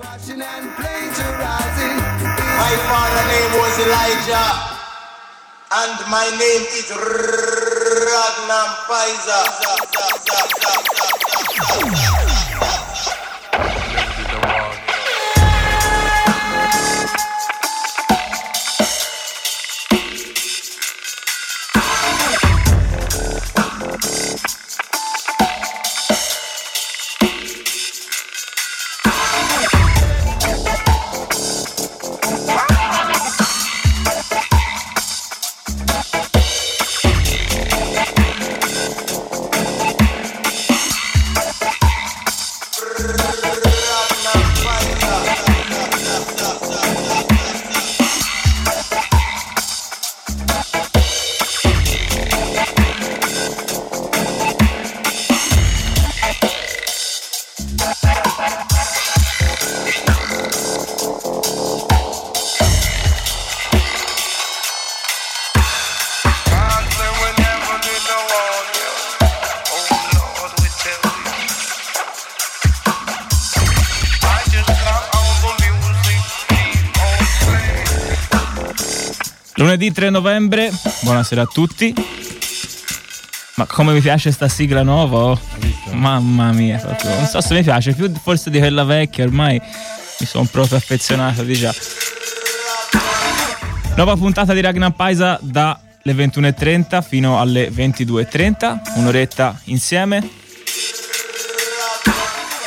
My father's name was Elijah, and my name is Ragnar Pfizer. Lunedì 3 novembre, buonasera a tutti. Ma come mi piace sta sigla nuova? oh. Mamma mia, proprio. non so se mi piace, più forse di quella vecchia, ormai mi sono proprio affezionato di già. Nuova puntata di Ragnar Paisa dalle 21.30 fino alle 22.30, un'oretta insieme.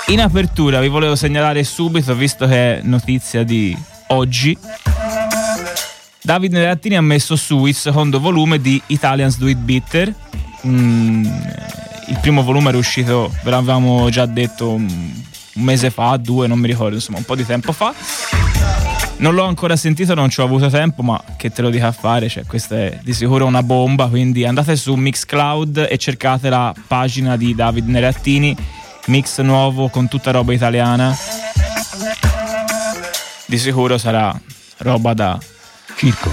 In apertura vi volevo segnalare subito, visto che è notizia di oggi, Davide Nerattini ha messo su il secondo volume di Italians Do It Bitter. Mm, il primo volume era uscito, ve l'avevamo già detto un un mese fa, due, non mi ricordo, insomma, un po' di tempo fa. Non l'ho ancora sentito, non ci ho avuto tempo, ma che te lo dica a fare, cioè, questa è di sicuro una bomba, quindi andate su Mixcloud e cercate la pagina di Davide Nerattini, mix nuovo con tutta roba italiana. Di sicuro sarà roba da Circo.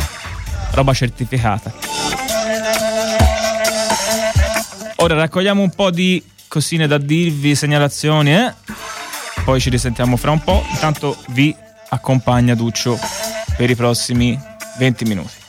roba certificata. Ora raccogliamo un po' di cosine da dirvi, segnalazioni, eh? Poi ci risentiamo fra un po'. Intanto vi accompagna Duccio per i prossimi 20 minuti.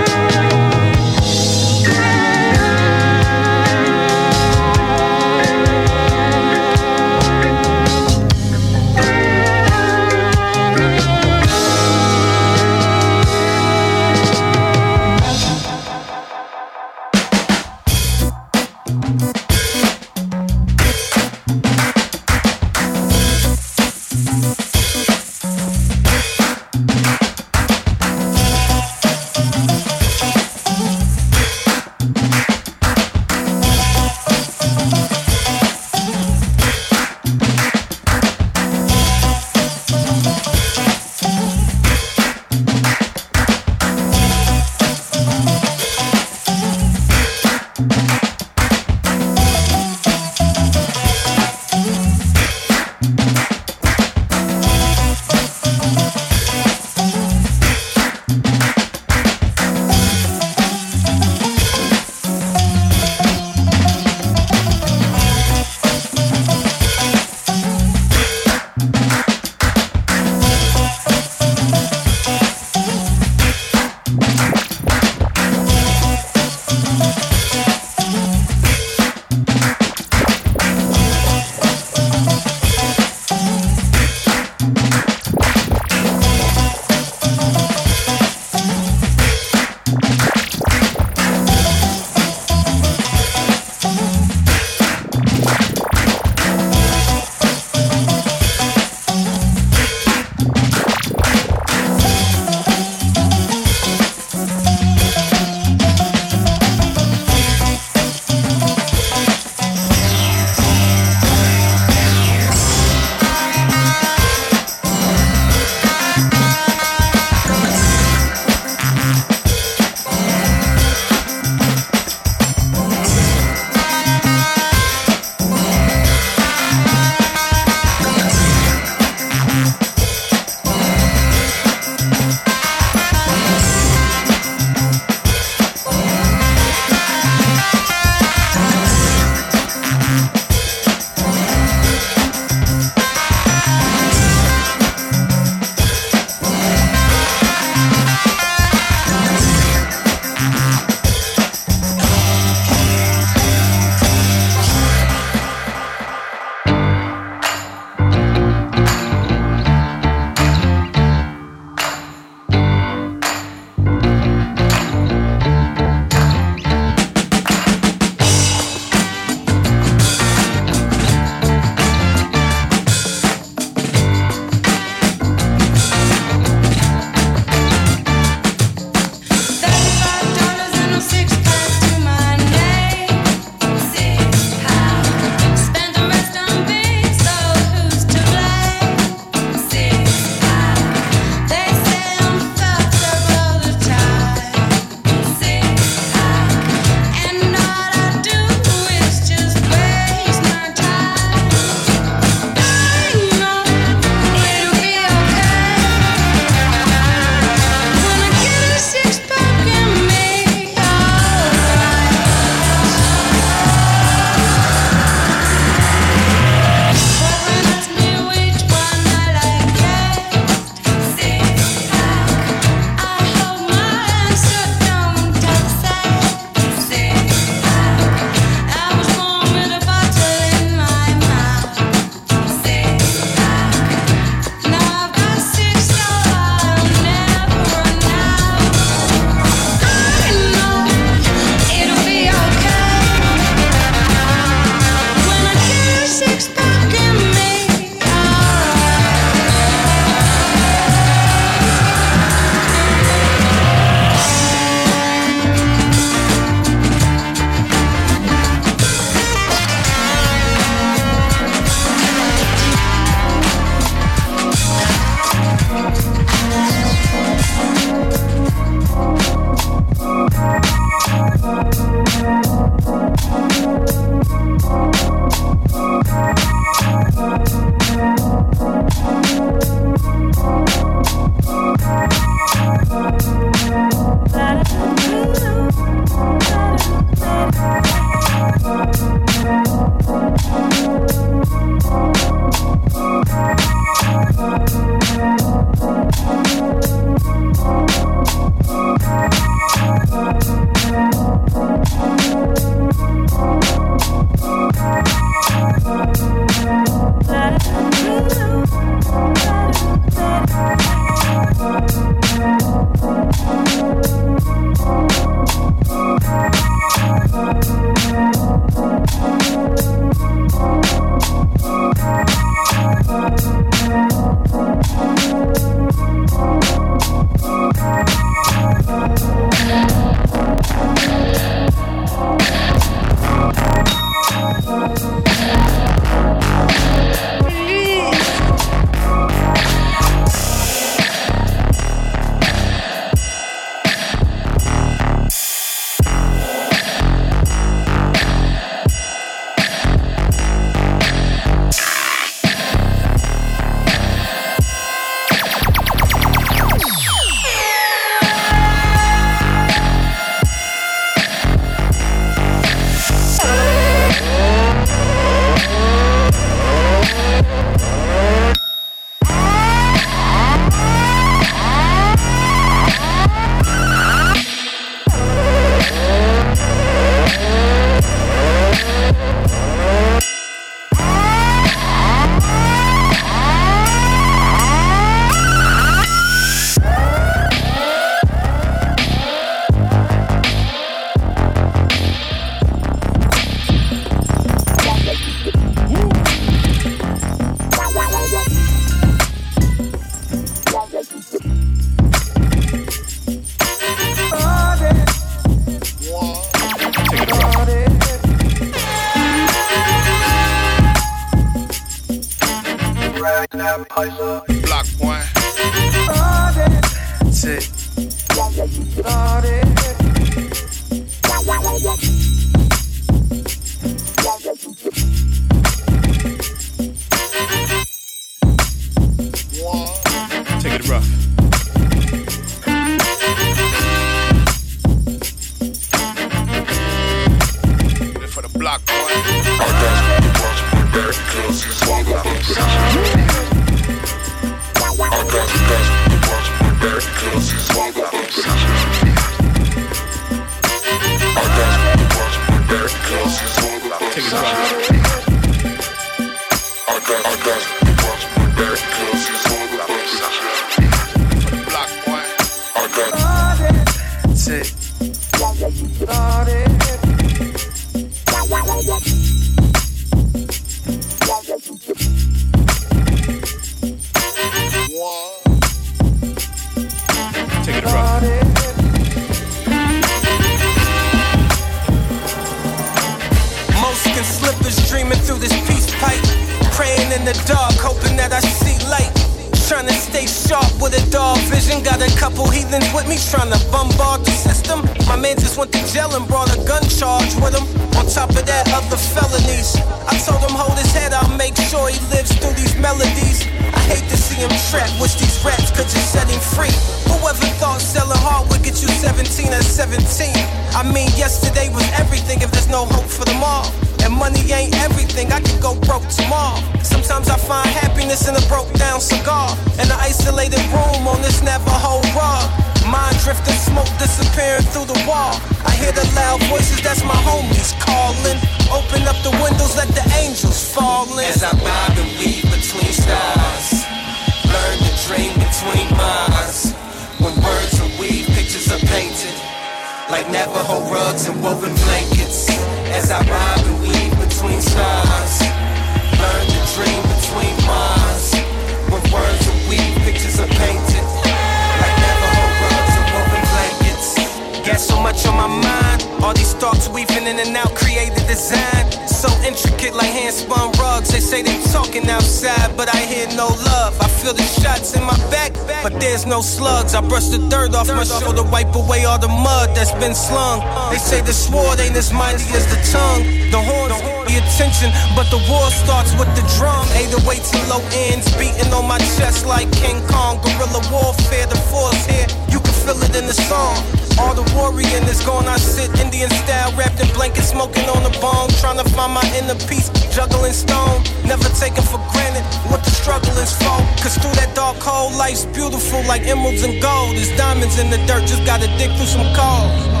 Talking outside, but I hear no love. I feel the shots in my back, but there's no slugs. I brush the dirt off my shoulder, wipe away all the mud that's been slung. They say the sword ain't as mighty as the tongue. The horns the attention, but the war starts with the drum. 808 to low ends, beating on my chest like King Kong. Guerrilla warfare, the force here. You can feel it in the song. All the warrior is gone, I sit Indian style, wrapped in blankets, smoking on the bone, trying to find my inner peace, juggling stone, never taken for granted what the struggle is for. Cause through that dark hole, life's beautiful like emeralds and gold. There's diamonds in the dirt, just gotta dig through some coal.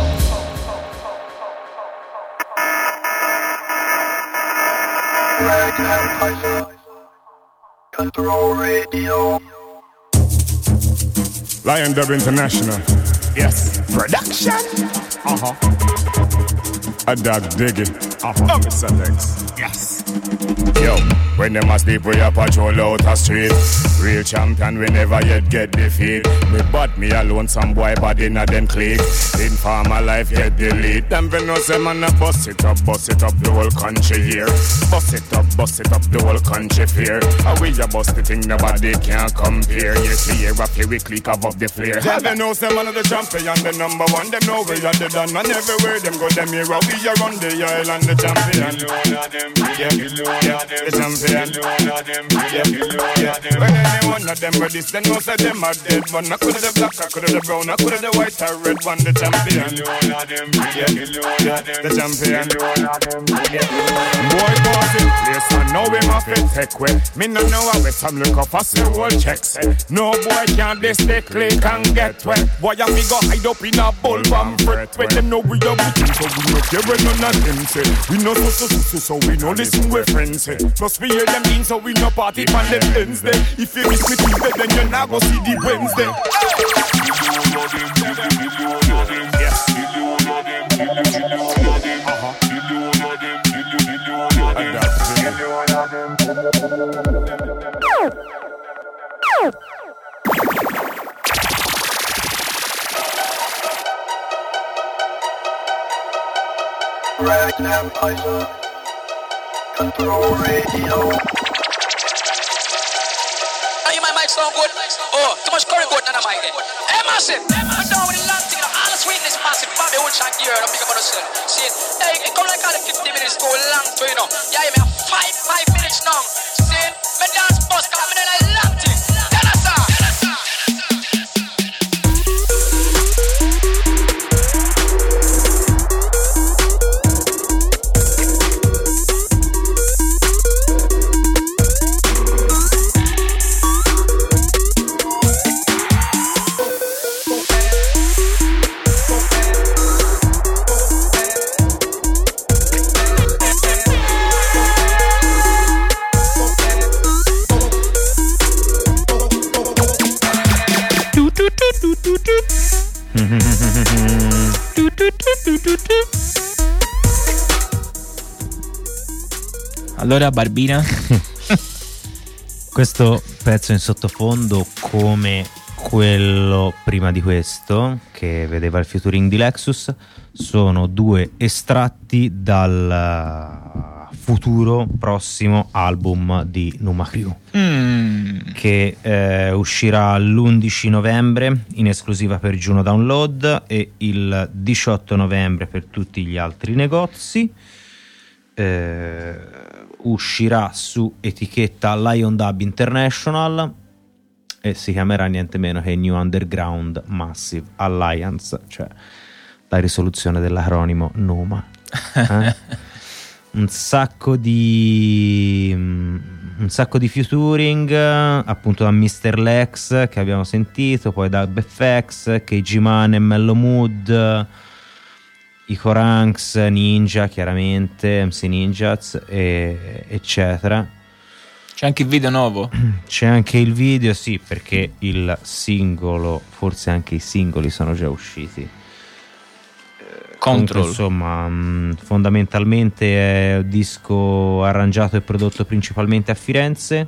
Controradio. Lion Dub International. Yes. Production. Uh huh. A dog digging. Uh huh. Mr. Lex. Yes. Yo, when them asleep, we a patrol out the street. Real champion, we never yet get defeat. Me but me alone, some boy body in a them clique. In farmer life, yet delete. Them venomous, them man a bust it up, bust it up the whole country here. Bust it up, bust it up the whole country fear. How we a bust the thing, nobody can compare. You see, hear up here, we click up up the flare. Yeah, they know them man of the champion, the number one. Them know we are the done, and everywhere them go, them here. We are on the island, the champion. Yeah, yeah, the champion. When any one of them ready, they know say them are dead. But I could have the black, I could have the brown, I could have the white or red one, the champion. The champion. Boy, pause it, place, and now we must fit take way. Me no know how we some look up, I say all checks. No boy can this they click and get wet. Boy, I me go hide up in a bull bomb fret. When them know we are wicked, so we no care when none of them say. We no so so so so, so we no listen with friends say. Plus we hear them in, so we no party on them Wednesday. If you miss me Tuesday, then you're not go see the Wednesday. Uh-huh. That's it. Red Empire. Controradio. mic sound good? Oh, too much curry goat, none of my head. Hey, massive. I'm down with the long thing, you all the sweetness, massive. Bobby shine gear, I'm big about yourself. See, hey, it come like all the 50 minutes go long to, you know. Yeah, you mean, five, five minutes now. See, me dance cause I'm in a long Allora, Barbina, Questo pezzo in sottofondo, come quello prima di questo, che vedeva il featuring di Lexus, sono due estratti dal futuro prossimo album di Numa Crew. Mm, che eh, uscirà l'11 novembre in esclusiva per Juno Download e il 18 novembre per tutti gli altri negozi. Eh, uscirà su etichetta Lion Dub International e si chiamerà niente meno che New Underground Massive Alliance, cioè la risoluzione dell'acronimo NUMA. Eh? un sacco di mm, un sacco di featuring appunto da Mr. Lex che abbiamo sentito poi da BFX KG Man e Mellow Mood i Coranks Ninja chiaramente MC Ninjas e- eccetera c'è anche il video nuovo. c'è anche il video sì perché il singolo forse anche i singoli sono già usciti Comunque, Control. insomma, mh, fondamentalmente è un disco arrangiato e prodotto principalmente a Firenze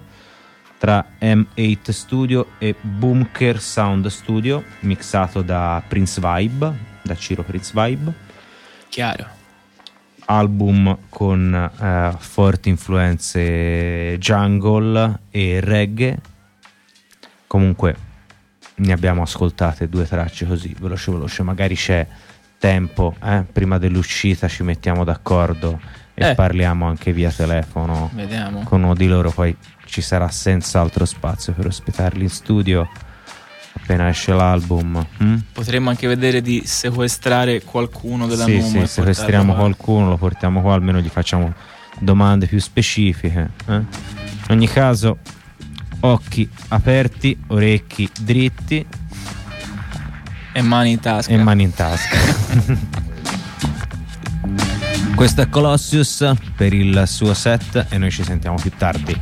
tra M8 Studio e Bunker Sound Studio, mixato da Prince Vibe, da Ciro Prince Vibe. Chiaro. Album con eh, forti influenze jungle e reggae. Comunque ne abbiamo ascoltate due tracce così, veloce veloce, magari c'è tempo, eh, prima dell'uscita ci mettiamo d'accordo e Eh. parliamo anche via telefono Vediamo. con uno di loro, poi ci sarà senz'altro spazio per ospitarli in studio appena esce l'album. mm? Potremmo anche vedere di sequestrare qualcuno della sì, sì, sequestriamo qualcuno, lo portiamo qua, almeno gli facciamo domande più specifiche. eh. In ogni caso, occhi aperti, orecchi dritti E mani in tasca. e mani in tasca. Questo è Colossius per il suo set e noi ci sentiamo più tardi.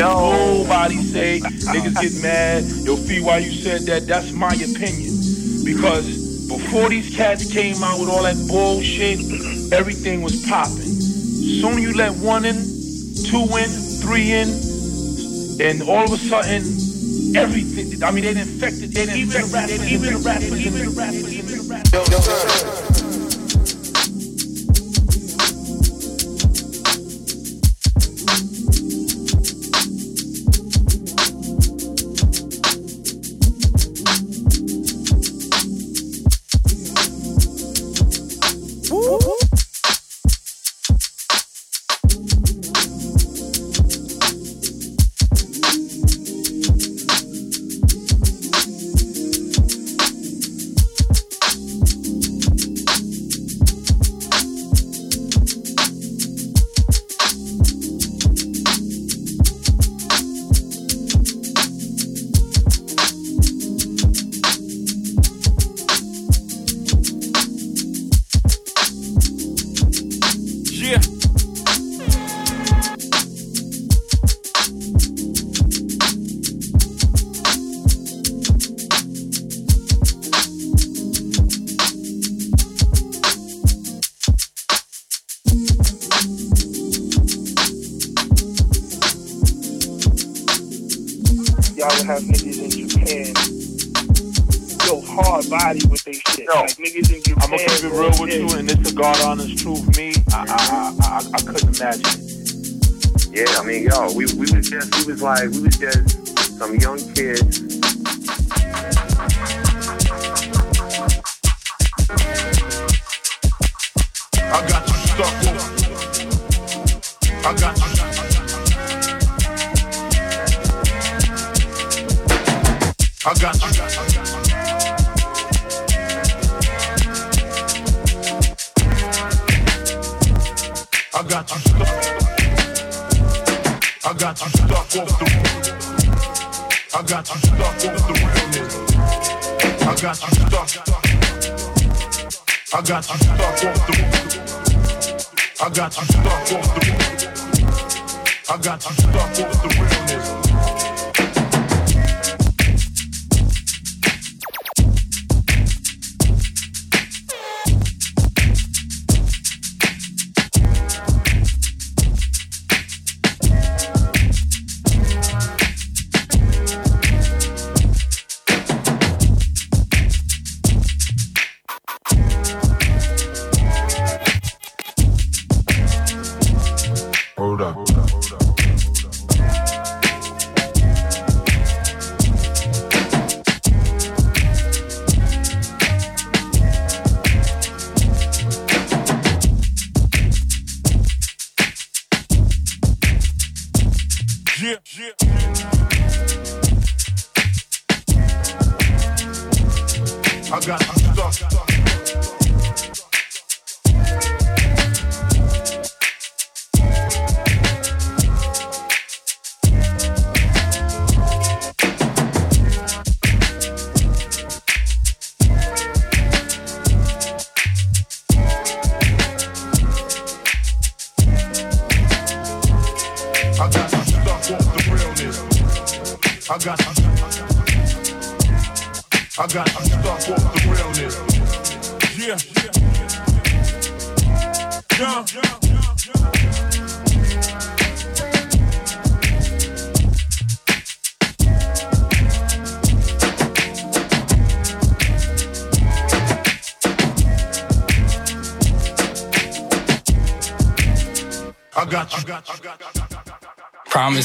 I, I don't care what nobody say. Niggas get mad. Yo, Fee, why you said that? That's my opinion. Because before these cats came out with all that bullshit, everything was popping. Soon you let one in, two in, three in, and all of a sudden, everything. I mean, they infected. They infected. Even the rappers. Even the rappers. Even the rappers. Yeah. Yo, we, we was just, we was like, we was just some young kids. I got you. Stuck off the I got you. Stuck off the I got you. stuck off the realness.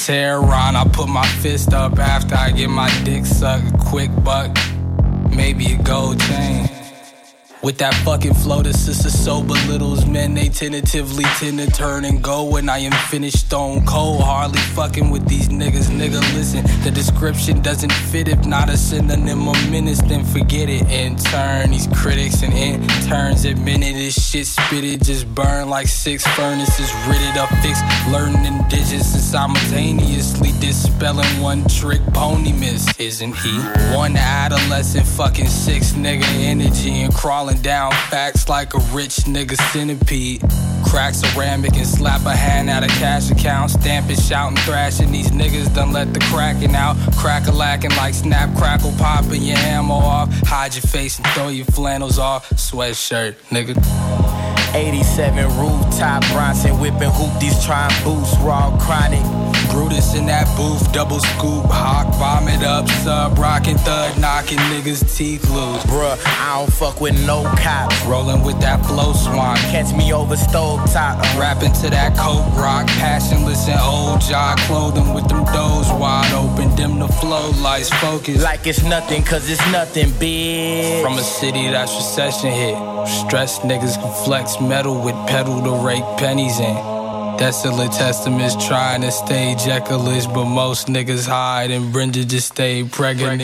Ron, I put my fist up after I get my dick sucked. Quick buck, maybe a gold chain. With that fucking flow, the sister so belittles men. They tentatively tend to turn and go when I am finished stone cold. Hardly fucking with these niggas, nigga. Listen, the description doesn't fit. If not a synonym of menace, then forget it. In turn, these critics and interns admitted this shit spitted just burn like six furnaces. Ridded up, fixed, learning digits and simultaneously dispelling one trick pony miss. Isn't he? One adolescent fucking six nigga energy and crawling down facts like a rich nigga centipede. Crack ceramic and slap a hand out of cash account. Stamping, shouting, thrashing. These niggas done let the cracking out. Crack a lacking like snap, crackle, popping your ammo off. Hide your face and throw your flannels off. Sweatshirt, nigga. 87 rooftop, Bronson whipping hoopties, trying boost, raw chronic. Brutus in that booth, double scoop, hawk, vomit up, sub, rockin' thud, knocking niggas' teeth loose. Bruh, I don't fuck with no cops. Rolling with that flow swan, catch me over stove top. Rapping to that coke rock, passionless and old jaw, clothing with them doors wide open, dim the flow, lights focus. Like it's nothing, cause it's nothing big. From a city that's recession hit, stressed niggas can flex metal with pedal to rake pennies in. Desolate testaments trying to stay Jekyll-ish, but most niggas hide and Brenda just stay pregnant.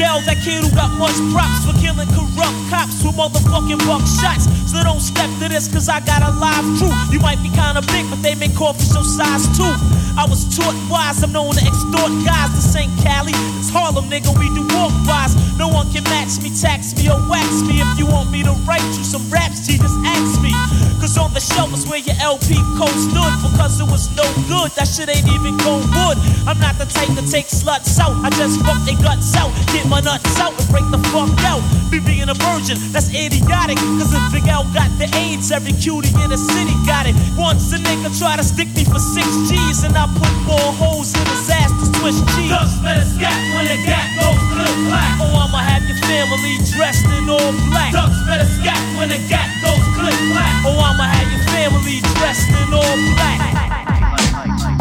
It's the big L, that kid who got much props for killing corrupt cops with motherfucking buck shots. So don't step to this, cause I got a live crew. You might be kinda big, but they make coffee show size too. I was taught wise, I'm known to extort guys. This ain't Cali, it's Harlem, nigga. We do walk wise. No one can match me, tax me, or wax me. If you want me to write you some raps, G, just ask me. Cause on the shelf is where your LP code stood. Because it was no good, that shit ain't even gold wood. I'm not the type to take sluts out. I just fuck their guts out, get my nuts out, and break the fuck out. Me being a virgin, that's idiotic. Cause if Big L got the AIDS, every cutie in the city got it. Once a nigga try to stick me for six G's, and I put more holes in his ass to switch cheese. Ducks better scat when the gat goes click clack. Oh, I'ma have your family dressed in all black. Ducks better scat when the gat goes click clack. Oh, I'ma have your family dressed in all black.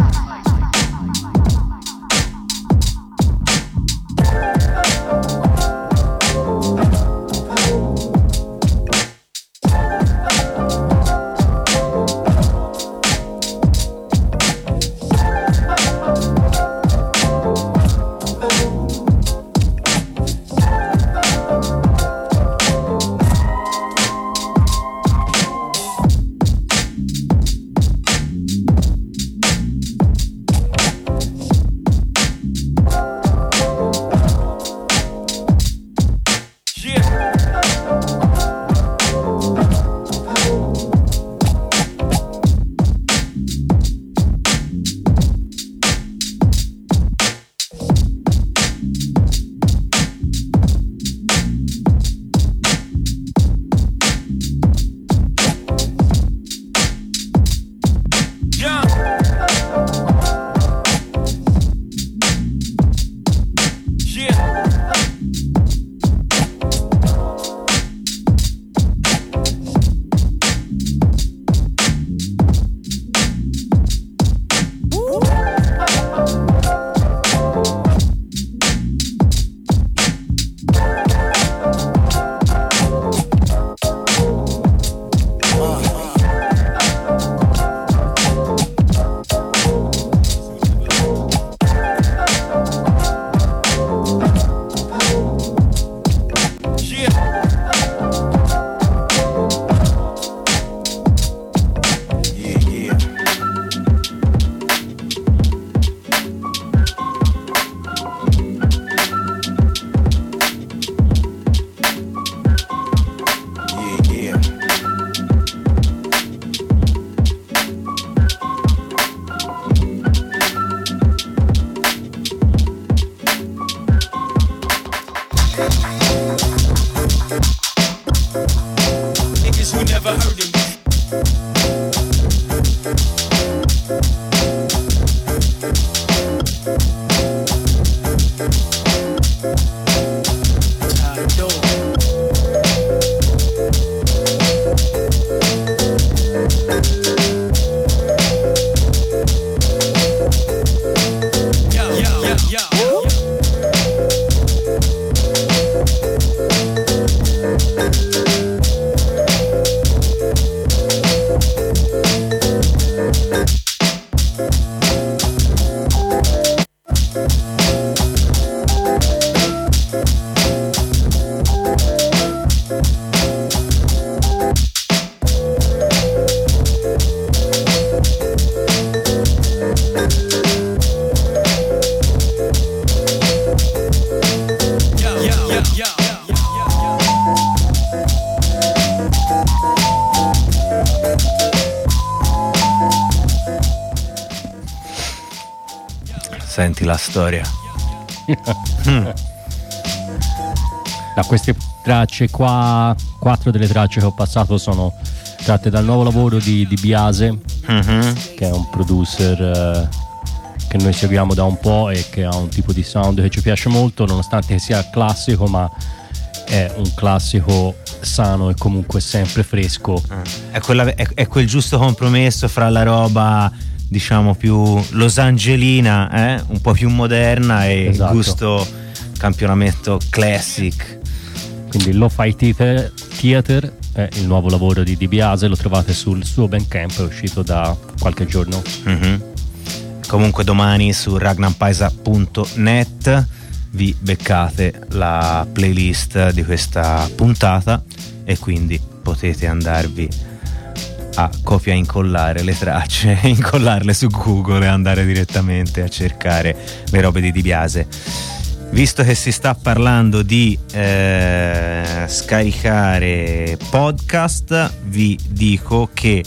Senti la storia. Da queste tracce qua, quattro delle tracce che ho passato sono tratte dal nuovo lavoro di, di Biase, Mhm. che è un producer eh, che noi seguiamo da un po' e che ha un tipo di sound che ci piace molto, nonostante sia classico, ma è un classico sano e comunque sempre fresco. È, quella- è- è quel giusto compromesso fra la roba, diciamo, più losangelina, eh? un po' più moderna e Esatto. gusto campionamento classic. Quindi Lo-Fi Theater, Theater è il nuovo lavoro di Di Biase, lo trovate sul suo Bandcamp, è uscito da qualche giorno. Mhm. Comunque domani su ragnampaisa.net vi beccate la playlist di questa puntata e quindi potete andarvi a copia incollare le tracce, incollarle su Google e andare direttamente a cercare le robe di Di Biase. Visto che si sta parlando di eh, scaricare podcast, vi dico che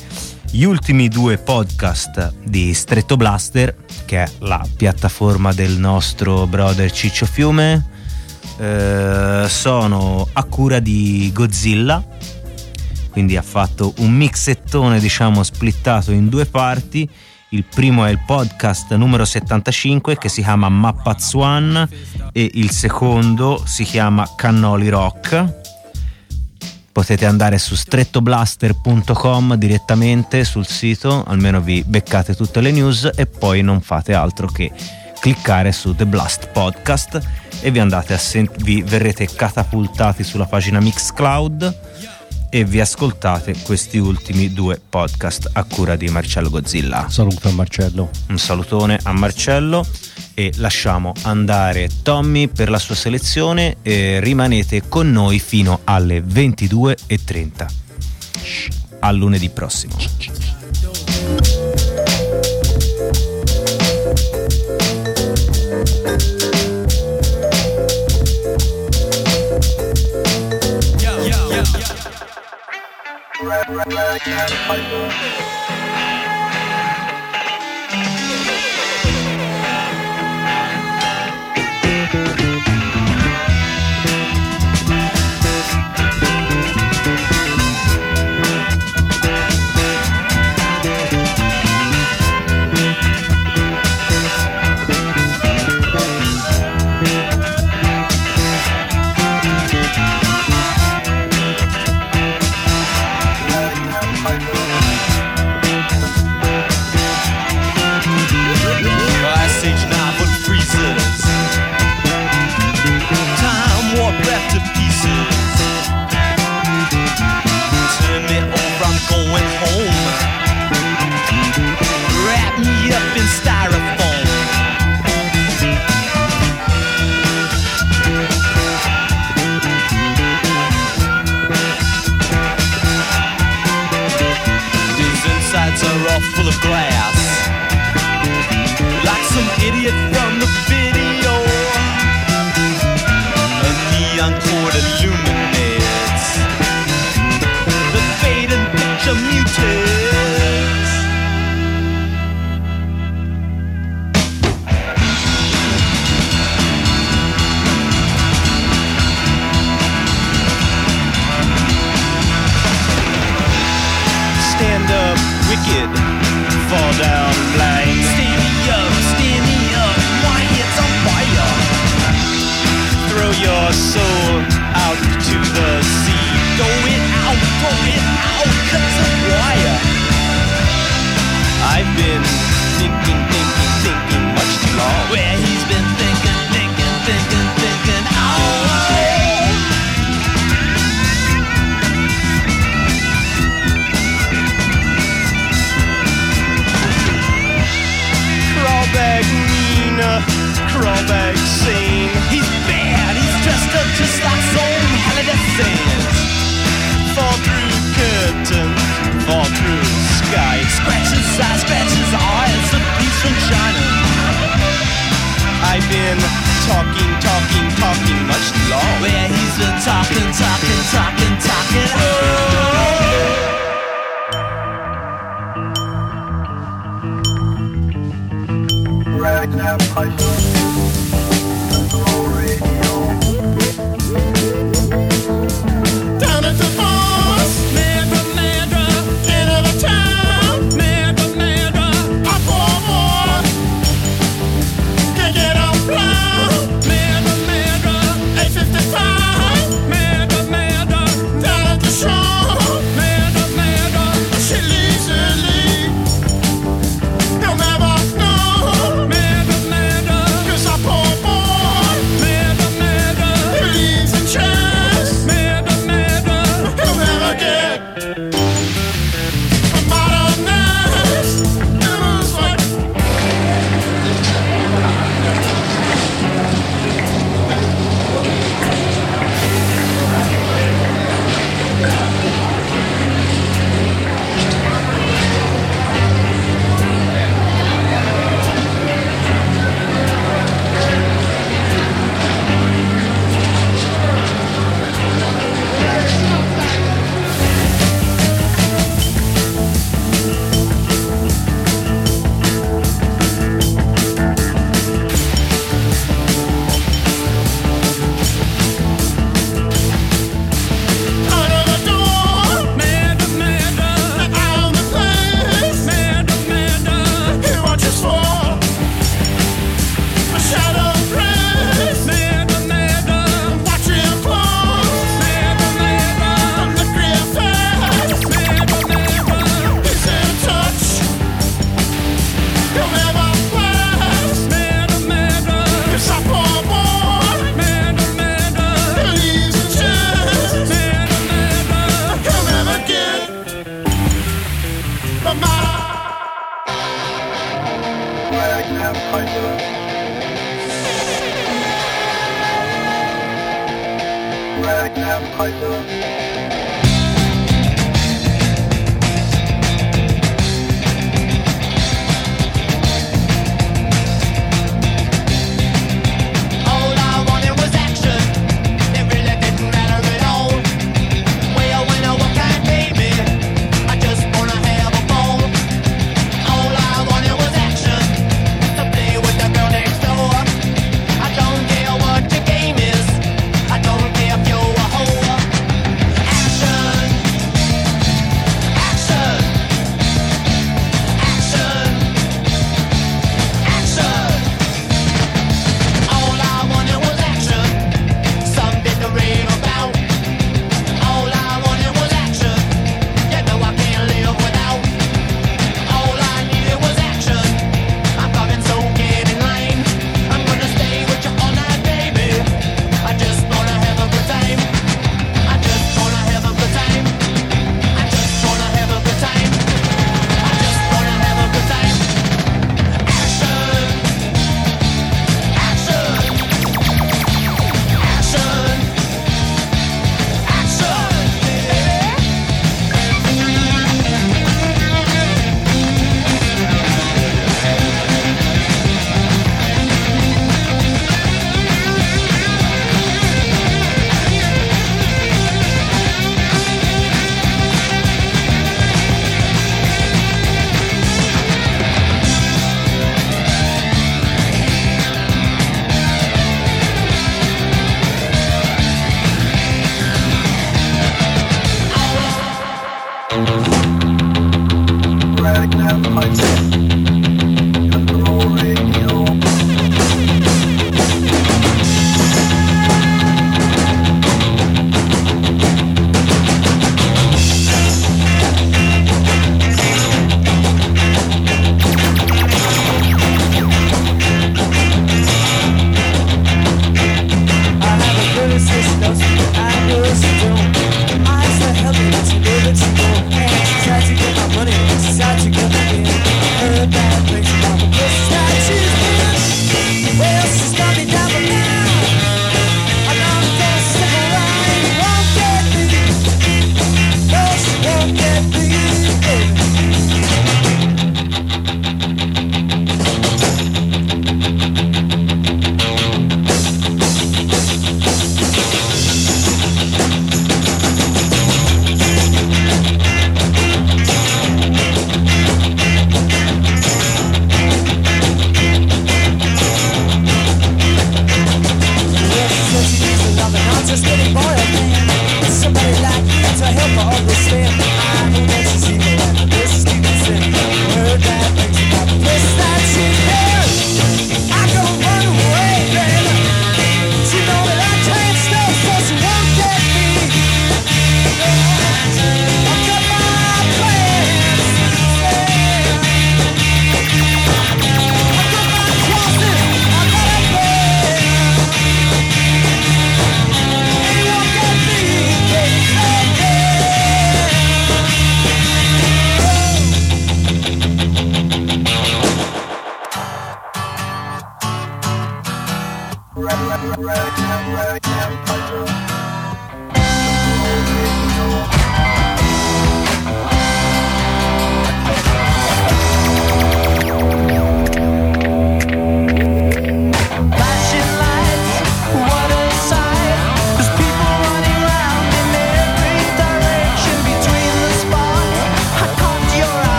gli ultimi due podcast di Stretto Blaster, che è la piattaforma del nostro brother Ciccio Fiume, eh, sono a cura di Godzilla. Quindi ha fatto un mixettone, diciamo, splittato in due parti. Il primo è il podcast numero 75 che si chiama Mappazuan e il secondo si chiama Cannoli Rock. Potete andare su strettoblaster.com direttamente sul sito, almeno vi beccate tutte le news e poi non fate altro che cliccare su The Blast Podcast e vi sent- vi verrete catapultati sulla pagina Mixcloud e vi ascoltate questi ultimi due podcast a cura di Marcello Godzilla. Saluto a Marcello. Un salutone a Marcello e lasciamo andare Tommy per la sua selezione e rimanete con noi fino alle 22.30. A lunedì prossimo. I'm gonna get out of my room. Neon cord illuminates the fading picture mutates.